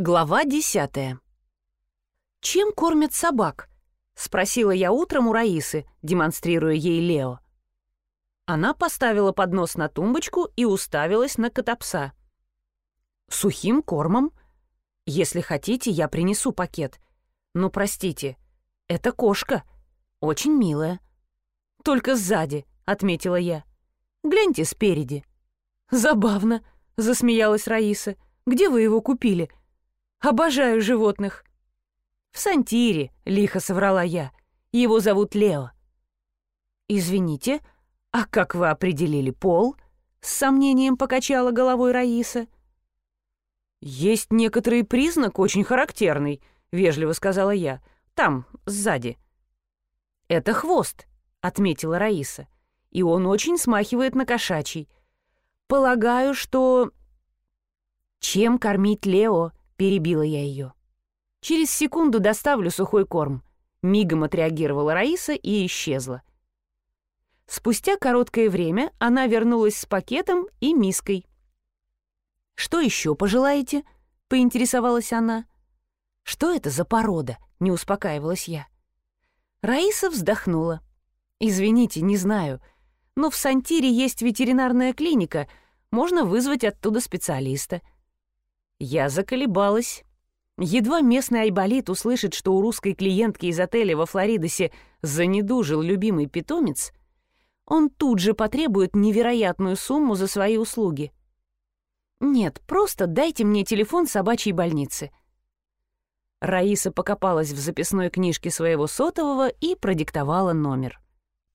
Глава десятая. «Чем кормят собак?» — спросила я утром у Раисы, демонстрируя ей Лео. Она поставила поднос на тумбочку и уставилась на котопса. «Сухим кормом? Если хотите, я принесу пакет. Но простите, это кошка. Очень милая. Только сзади», — отметила я. «Гляньте спереди». «Забавно», — засмеялась Раиса. «Где вы его купили?» Обожаю животных». «В Сантире», — лихо соврала я. «Его зовут Лео». «Извините, а как вы определили пол?» — с сомнением покачала головой Раиса. «Есть некоторый признак, очень характерный», — вежливо сказала я. «Там, сзади». «Это хвост», — отметила Раиса. «И он очень смахивает на кошачий. Полагаю, что...» «Чем кормить Лео?» Перебила я ее. «Через секунду доставлю сухой корм». Мигом отреагировала Раиса и исчезла. Спустя короткое время она вернулась с пакетом и миской. «Что еще пожелаете?» — поинтересовалась она. «Что это за порода?» — не успокаивалась я. Раиса вздохнула. «Извините, не знаю, но в Сантире есть ветеринарная клиника, можно вызвать оттуда специалиста». Я заколебалась. Едва местный айболит услышит, что у русской клиентки из отеля во Флоридосе занедужил любимый питомец, он тут же потребует невероятную сумму за свои услуги. «Нет, просто дайте мне телефон собачьей больницы». Раиса покопалась в записной книжке своего сотового и продиктовала номер.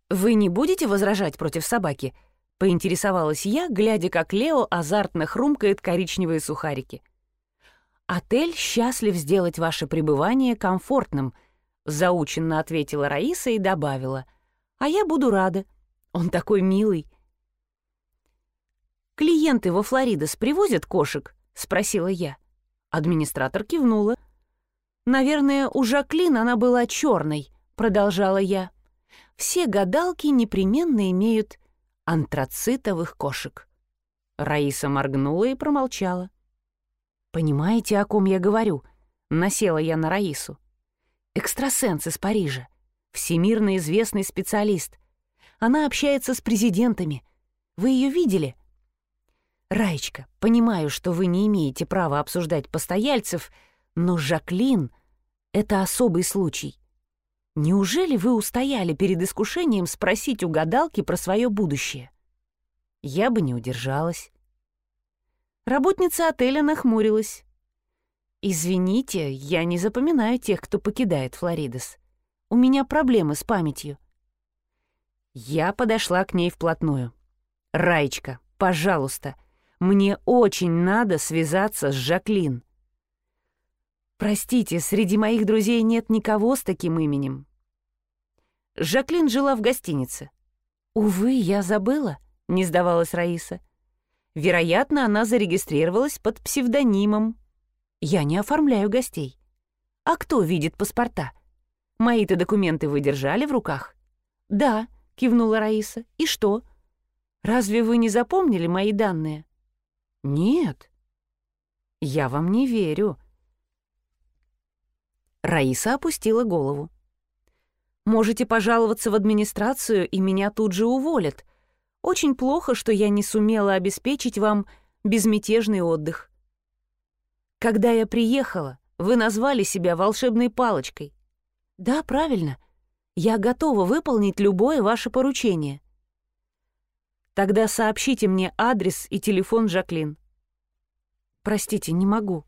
«Вы не будете возражать против собаки?» — поинтересовалась я, глядя, как Лео азартно хрумкает коричневые сухарики. — «Отель счастлив сделать ваше пребывание комфортным», — заученно ответила Раиса и добавила. «А я буду рада. Он такой милый». «Клиенты во Флоридос привозят кошек?» — спросила я. Администратор кивнула. «Наверное, у Жаклин она была черной», — продолжала я. «Все гадалки непременно имеют антрацитовых кошек». Раиса моргнула и промолчала. «Понимаете, о ком я говорю?» — насела я на Раису. «Экстрасенс из Парижа. Всемирно известный специалист. Она общается с президентами. Вы ее видели?» «Раечка, понимаю, что вы не имеете права обсуждать постояльцев, но Жаклин — это особый случай. Неужели вы устояли перед искушением спросить у гадалки про свое будущее?» Я бы не удержалась. Работница отеля нахмурилась. «Извините, я не запоминаю тех, кто покидает Флоридос. У меня проблемы с памятью». Я подошла к ней вплотную. «Раечка, пожалуйста, мне очень надо связаться с Жаклин». «Простите, среди моих друзей нет никого с таким именем». Жаклин жила в гостинице. «Увы, я забыла», — не сдавалась Раиса. Вероятно, она зарегистрировалась под псевдонимом. Я не оформляю гостей. А кто видит паспорта? Мои-то документы вы держали в руках? Да, кивнула Раиса. И что? Разве вы не запомнили мои данные? Нет. Я вам не верю. Раиса опустила голову. Можете пожаловаться в администрацию, и меня тут же уволят. Очень плохо, что я не сумела обеспечить вам безмятежный отдых. Когда я приехала, вы назвали себя волшебной палочкой. Да, правильно. Я готова выполнить любое ваше поручение. Тогда сообщите мне адрес и телефон Жаклин. Простите, не могу.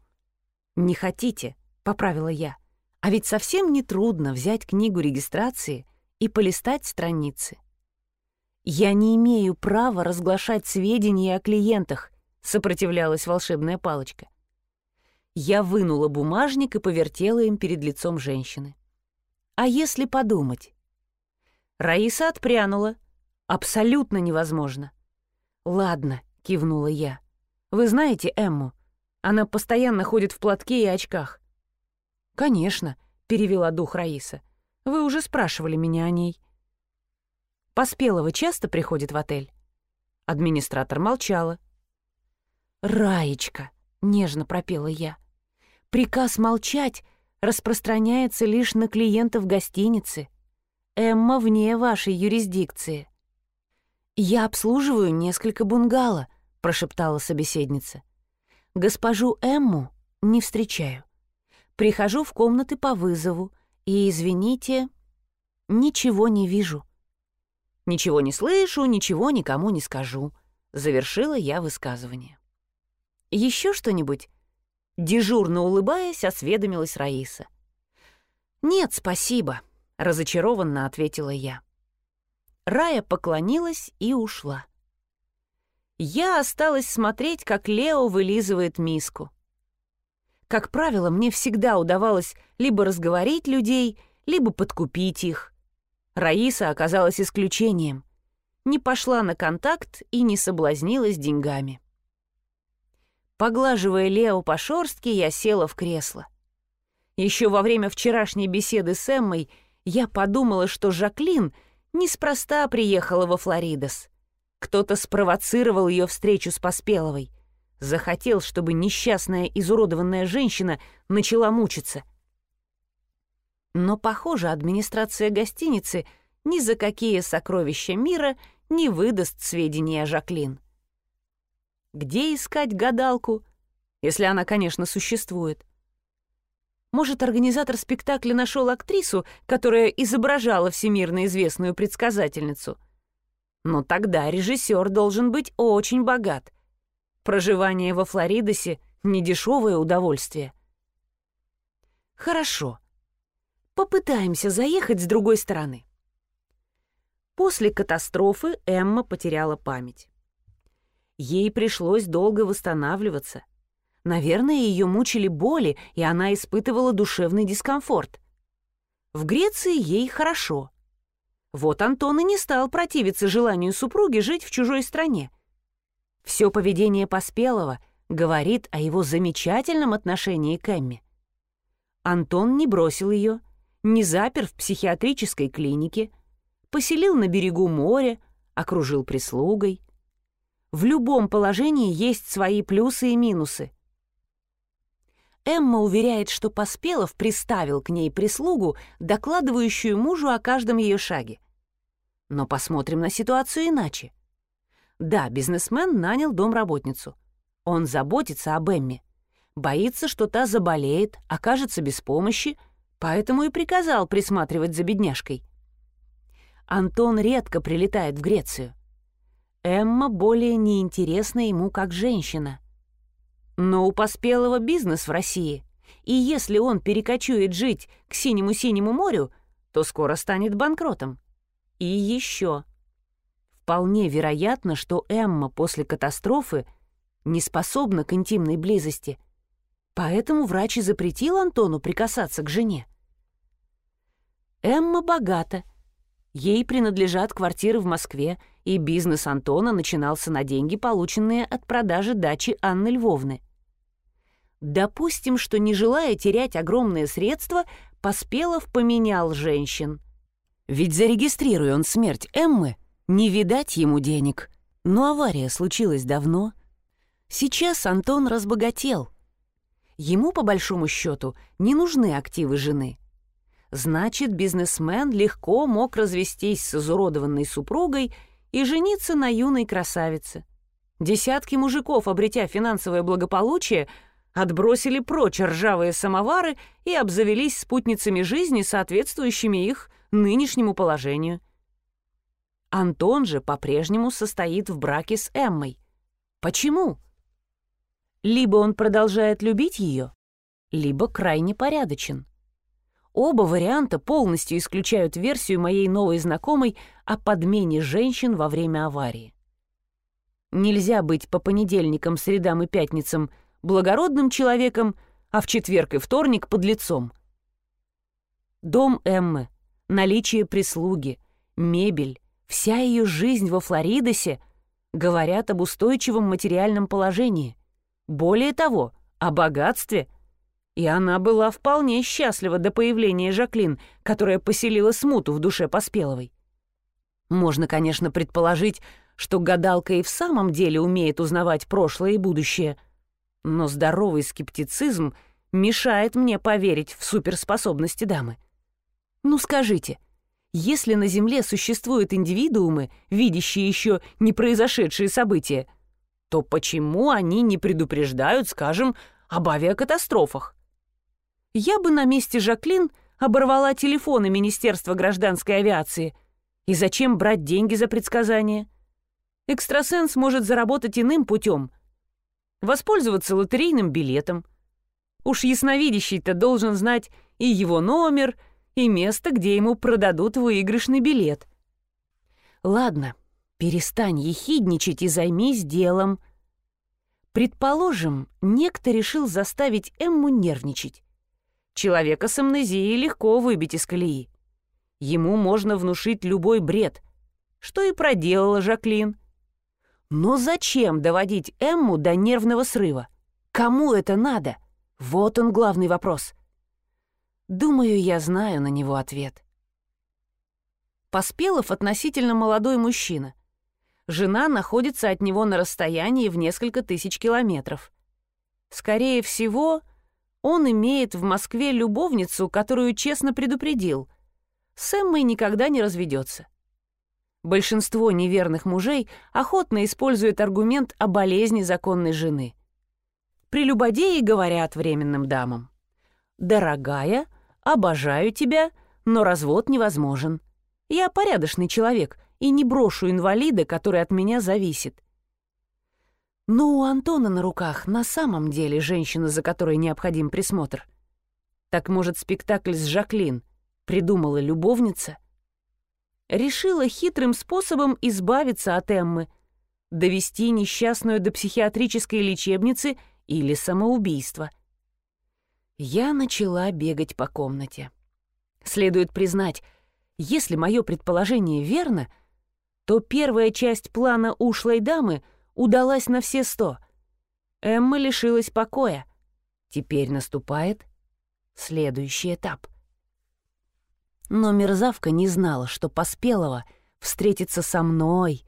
Не хотите, поправила я. А ведь совсем не трудно взять книгу регистрации и полистать страницы. «Я не имею права разглашать сведения о клиентах», — сопротивлялась волшебная палочка. Я вынула бумажник и повертела им перед лицом женщины. «А если подумать?» Раиса отпрянула. «Абсолютно невозможно». «Ладно», — кивнула я. «Вы знаете Эмму? Она постоянно ходит в платке и очках». «Конечно», — перевела дух Раиса. «Вы уже спрашивали меня о ней». Поспелова часто приходит в отель?» Администратор молчала. «Раечка», — нежно пропела я, — Приказ молчать распространяется лишь на клиентов гостиницы. Эмма вне вашей юрисдикции. «Я обслуживаю несколько бунгало», — прошептала собеседница. «Госпожу Эмму не встречаю. Прихожу в комнаты по вызову и, извините, ничего не вижу». «Ничего не слышу, ничего никому не скажу», — завершила я высказывание. «Еще что-нибудь?» Дежурно улыбаясь, осведомилась Раиса. «Нет, спасибо», — разочарованно ответила я. Рая поклонилась и ушла. Я осталась смотреть, как Лео вылизывает миску. Как правило, мне всегда удавалось либо разговорить людей, либо подкупить их. Раиса оказалась исключением. Не пошла на контакт и не соблазнилась деньгами. Поглаживая Лео по шорстке, я села в кресло. Еще во время вчерашней беседы с Эммой я подумала, что Жаклин неспроста приехала во Флоридос. Кто-то спровоцировал ее встречу с Поспеловой. Захотел, чтобы несчастная изуродованная женщина начала мучиться. Но, похоже, администрация гостиницы ни за какие сокровища мира не выдаст сведения о Жаклин. Где искать гадалку, если она, конечно, существует? Может, организатор спектакля нашел актрису, которая изображала всемирно известную предсказательницу? Но тогда режиссер должен быть очень богат. Проживание во Флоридосе — недешевое удовольствие. Хорошо. Попытаемся заехать с другой стороны. После катастрофы Эмма потеряла память. Ей пришлось долго восстанавливаться. Наверное, ее мучили боли, и она испытывала душевный дискомфорт. В Греции ей хорошо. Вот Антон и не стал противиться желанию супруги жить в чужой стране. Все поведение Поспелого говорит о его замечательном отношении к Эмме. Антон не бросил ее, не запер в психиатрической клинике, поселил на берегу моря, окружил прислугой. В любом положении есть свои плюсы и минусы. Эмма уверяет, что Поспелов приставил к ней прислугу, докладывающую мужу о каждом ее шаге. Но посмотрим на ситуацию иначе. Да, бизнесмен нанял домработницу. Он заботится об Эмме. Боится, что та заболеет, окажется без помощи, поэтому и приказал присматривать за бедняжкой. Антон редко прилетает в Грецию. Эмма более неинтересна ему как женщина. Но у Поспелого бизнес в России, и если он перекочует жить к синему-синему морю, то скоро станет банкротом. И еще. Вполне вероятно, что Эмма после катастрофы не способна к интимной близости, поэтому врач и запретил Антону прикасаться к жене. Эмма богата — Ей принадлежат квартиры в Москве, и бизнес Антона начинался на деньги, полученные от продажи дачи Анны Львовны. Допустим, что, не желая терять огромные средства, Поспелов поменял женщин. Ведь зарегистрируя он смерть Эммы, не видать ему денег. Но авария случилась давно. Сейчас Антон разбогател. Ему, по большому счету, не нужны активы жены — Значит, бизнесмен легко мог развестись с изуродованной супругой и жениться на юной красавице. Десятки мужиков, обретя финансовое благополучие, отбросили прочь ржавые самовары и обзавелись спутницами жизни, соответствующими их нынешнему положению. Антон же по-прежнему состоит в браке с Эммой. Почему? Либо он продолжает любить ее, либо крайне порядочен. Оба варианта полностью исключают версию моей новой знакомой о подмене женщин во время аварии. Нельзя быть по понедельникам, средам и пятницам благородным человеком, а в четверг и вторник под лицом. Дом Эммы, наличие прислуги, мебель, вся ее жизнь во Флоридосе говорят об устойчивом материальном положении. Более того, о богатстве – и она была вполне счастлива до появления Жаклин, которая поселила смуту в душе Поспеловой. Можно, конечно, предположить, что гадалка и в самом деле умеет узнавать прошлое и будущее, но здоровый скептицизм мешает мне поверить в суперспособности дамы. Ну скажите, если на Земле существуют индивидуумы, видящие еще не произошедшие события, то почему они не предупреждают, скажем, об авиакатастрофах? Я бы на месте Жаклин оборвала телефоны Министерства гражданской авиации. И зачем брать деньги за предсказания? Экстрасенс может заработать иным путем. Воспользоваться лотерейным билетом. Уж ясновидящий-то должен знать и его номер, и место, где ему продадут выигрышный билет. Ладно, перестань ехидничать и займись делом. Предположим, некто решил заставить Эмму нервничать. Человека с амнезией легко выбить из колеи. Ему можно внушить любой бред, что и проделала Жаклин. Но зачем доводить Эмму до нервного срыва? Кому это надо? Вот он главный вопрос. Думаю, я знаю на него ответ. Поспелов относительно молодой мужчина. Жена находится от него на расстоянии в несколько тысяч километров. Скорее всего, он имеет в Москве любовницу, которую честно предупредил. С Эммой никогда не разведется. Большинство неверных мужей охотно используют аргумент о болезни законной жены. Прелюбодеи говорят временным дамам. «Дорогая, Обожаю тебя, но развод невозможен. Я порядочный человек и не брошу инвалида, который от меня зависит. Но у Антона на руках на самом деле женщина, за которой необходим присмотр. Так, может, спектакль с Жаклин придумала любовница? Решила хитрым способом избавиться от Эммы, довести несчастную до психиатрической лечебницы или самоубийства — я начала бегать по комнате. Следует признать, если мое предположение верно, то первая часть плана ушлой дамы удалась на все сто. Эмма лишилась покоя. Теперь наступает следующий этап. Но мерзавка не знала, что Поспелова встретиться со мной,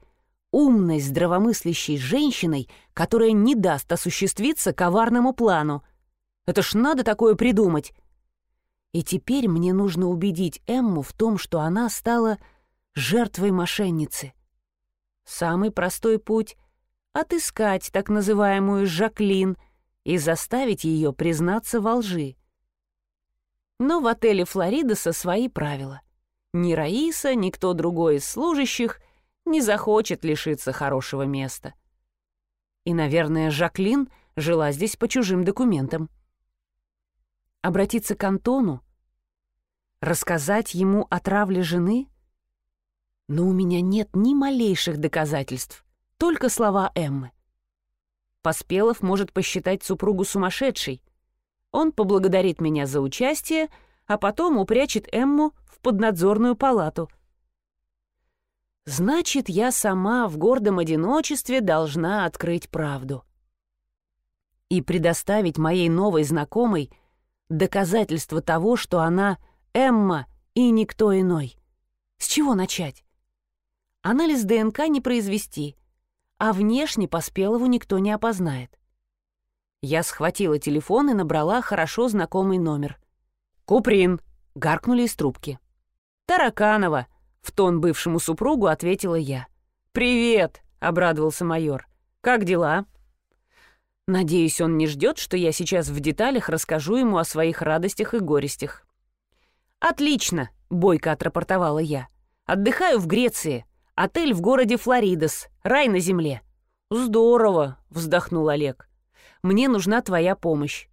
умной, здравомыслящей женщиной, которая не даст осуществиться коварному плану — это ж надо такое придумать. И теперь мне нужно убедить Эмму в том, что она стала жертвой мошенницы. Самый простой путь — отыскать так называемую Жаклин и заставить ее признаться во лжи. Но в отеле Флоридоса свои правила. Ни Раиса, ни кто другой из служащих не захочет лишиться хорошего места. И, наверное, Жаклин жила здесь по чужим документам. Обратиться к Антону? Рассказать ему о травле жены? Но у меня нет ни малейших доказательств, только слова Эммы. Поспелов может посчитать супругу сумасшедшей. Он поблагодарит меня за участие, а потом упрячет Эмму в поднадзорную палату. Значит, я сама в гордом одиночестве должна открыть правду. И предоставить моей новой знакомой — доказательство того, что она Эмма и никто иной. С чего начать? Анализ ДНК не произвести, а внешне по Спелову никто не опознает. Я схватила телефон и набрала хорошо знакомый номер. «Куприн!» — гаркнули из трубки. «Тараканова!» — в тон бывшему супругу ответила я. «Привет!» — обрадовался майор. «Как дела?» Надеюсь, он не ждет, что я сейчас в деталях расскажу ему о своих радостях и горестях. «Отлично!» — бойко отрапортовала я. «Отдыхаю в Греции. Отель в городе Флоридос. Рай на земле». «Здорово!» — вздохнул Олег. «Мне нужна твоя помощь».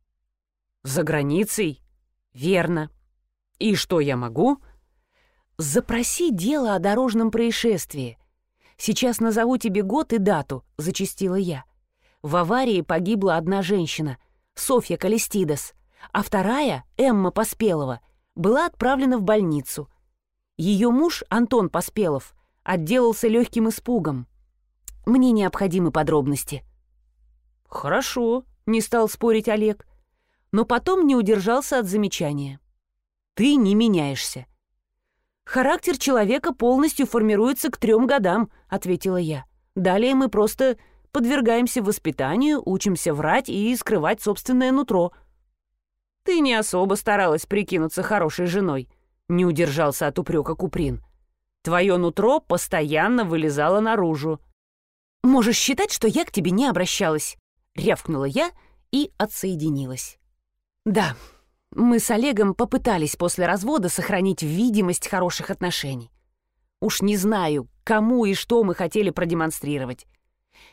«За границей?» «Верно. И что я могу?» «Запроси дело о дорожном происшествии. Сейчас назову тебе год и дату», — зачастила я. В аварии погибла одна женщина, Софья Калистидес, а вторая, Эмма Поспелова, была отправлена в больницу. Ее муж, Антон Поспелов, отделался легким испугом. Мне необходимы подробности. «Хорошо», — не стал спорить Олег, но потом не удержался от замечания. «Ты не меняешься». «Характер человека полностью формируется к трем годам», — ответила я. «Далее мы просто подвергаемся воспитанию, учимся врать и скрывать собственное нутро. не особо старалась прикинуться хорошей женой», — не удержался от упрека Куприн. «Твое нутро постоянно вылезало наружу». «Можешь считать, что я к тебе не обращалась», — рявкнула я и отсоединилась. «Да, мы с Олегом попытались после развода сохранить видимость хороших отношений. Уж не знаю, кому и что мы хотели продемонстрировать.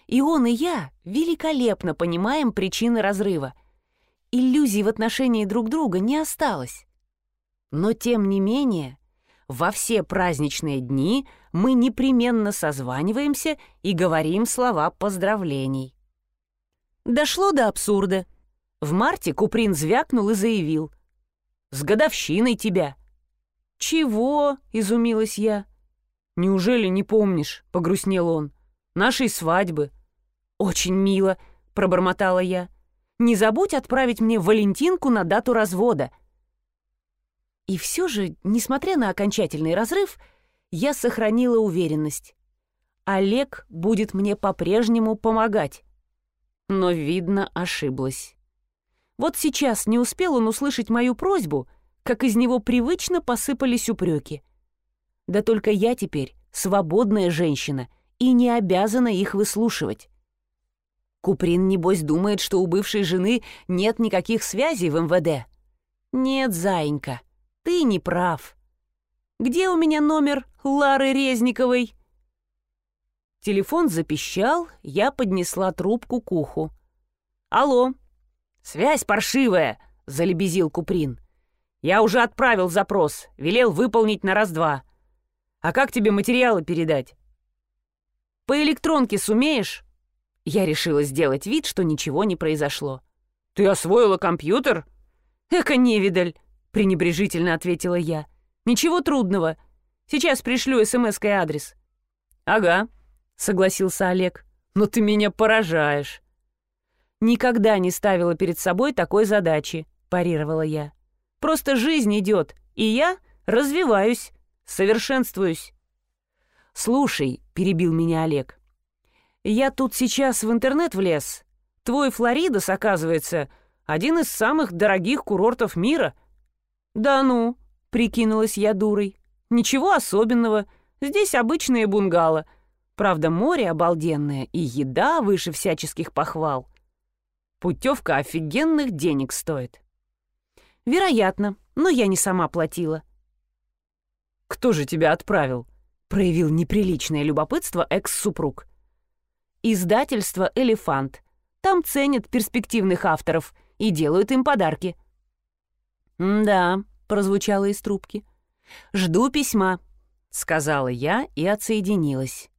И он, и я великолепно понимаем причины разрыва. Иллюзий в отношении друг друга не осталось. Но тем не менее, во все праздничные дни мы непременно созваниваемся и говорим слова поздравлений. Дошло до абсурда. В марте Куприн звякнул и заявил. «С годовщиной тебя!» «Чего?» — изумилась я. «Неужели не помнишь?» — погрустнел он. «Нашей свадьбы». «Очень мило», — пробормотала я. «Не забудь отправить мне Валентинку на дату развода». И все же, несмотря на окончательный разрыв, я сохранила уверенность. Олег будет мне по-прежнему помогать. Но, видно, ошиблась. Вот сейчас не успел он услышать мою просьбу, как из него привычно посыпались упреки. Да только я теперь свободная женщина и не обязана их выслушивать. Куприн, небось, думает, что у бывшей жены нет никаких связей в МВД. Нет, заинька, ты не прав. Где у меня номер Лары Резниковой? Телефон запищал, я поднесла трубку к уху. «Алло!» «Связь паршивая!» — залебезил Куприн. «Я уже отправил запрос, велел выполнить на раз-два. А как тебе материалы передать?» «По электронке сумеешь?» Я решила сделать вид, что ничего не произошло. «Ты освоила компьютер?» «Эка невидаль!» — пренебрежительно ответила я. «Ничего трудного. Сейчас пришлю смс-кой адрес». «Ага», — согласился Олег. «Но ты меня поражаешь». «Никогда не ставила перед собой такой задачи», — парировала я. «Просто жизнь идет, и я развиваюсь, совершенствуюсь». «Слушай», — перебил меня Олег, — «я тут сейчас в интернет влез. Твой Флоридос, оказывается, один из самых дорогих курортов мира». «Да ну», — прикинулась я дурой, — «ничего особенного, здесь обычные бунгало. Правда, море обалденное и еда выше всяческих похвал. Путевка офигенных денег стоит». «Вероятно, но я не сама платила». «Кто же тебя отправил?» проявил неприличное любопытство экс-супруг. Издательство «Элефант». Там ценят перспективных авторов и делают им подарки. «Да», — прозвучало из трубки. «Жду письма», — сказала я и отсоединилась.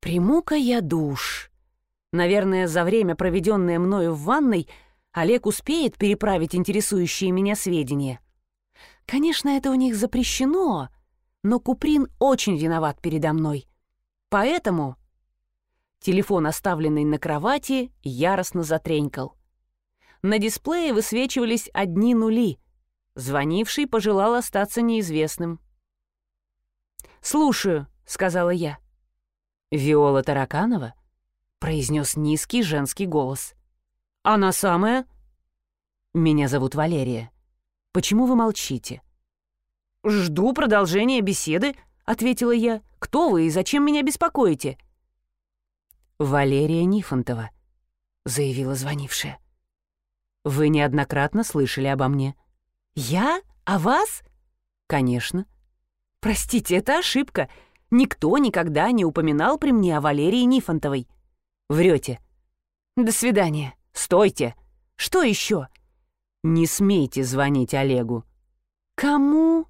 «Приму-ка я душ. Наверное, за время, проведенное мною в ванной, Олег успеет переправить интересующие меня сведения. Конечно, это у них запрещено, — но Куприн очень виноват передо мной. Поэтому... Телефон, оставленный на кровати, яростно затренькал. На дисплее высвечивались одни нули. Звонивший пожелал остаться неизвестным. «Слушаю», — сказала я. «Виола Тараканова?» — произнес низкий женский голос. «Она самая?» «Меня зовут Валерия. Почему вы молчите?» «Жду продолжения беседы», — ответила я. «Кто вы и зачем меня беспокоите?» «Валерия Нифонтова», — заявила звонившая. «Вы неоднократно слышали обо мне». «Я? О вас?» «Конечно». «Простите, это ошибка. Никто никогда не упоминал при мне о Валерии Нифонтовой». «Врете». «До свидания. Стойте. Что еще?» «Не смейте звонить Олегу». «Кому?»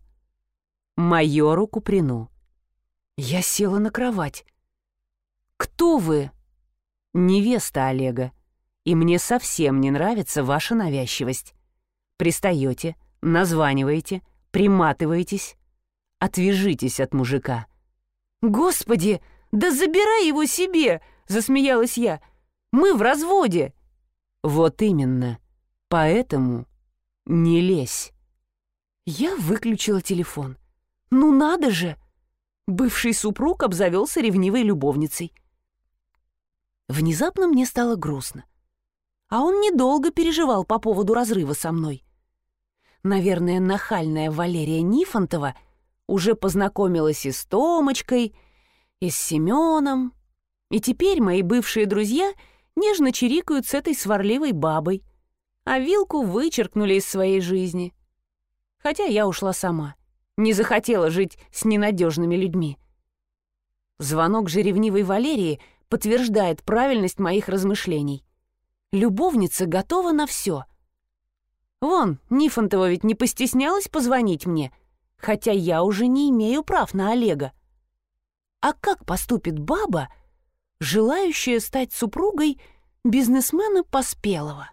майору Куприну. Я села на кровать. «Кто вы?» «Невеста Олега. И мне совсем не нравится ваша навязчивость. Пристаете, названиваете, приматываетесь. Отвяжитесь от мужика». «Господи, да забирай его себе!» — засмеялась я. «Мы в разводе!» «Вот именно. Поэтому не лезь». Я выключила телефон. Ну надо же! Бывший супруг обзавелся ревнивой любовницей. Внезапно мне стало грустно. А он недолго переживал по поводу разрыва со мной. наверное, нахальная Валерия Нифонтова уже познакомилась и с Томочкой, и с Семеном, и теперь мои бывшие друзья нежно чирикают с этой сварливой бабой, а вилку вычеркнули из своей жизни. Хотя я ушла сама, не захотела жить с ненадежными людьми. Звонок же ревнивой Валерии подтверждает правильность моих размышлений. Любовница готова на все. Вон, Нифонтова ведь не постеснялась позвонить мне, хотя я уже не имею прав на Олега. А как поступит баба, желающая стать супругой бизнесмена Поспелого?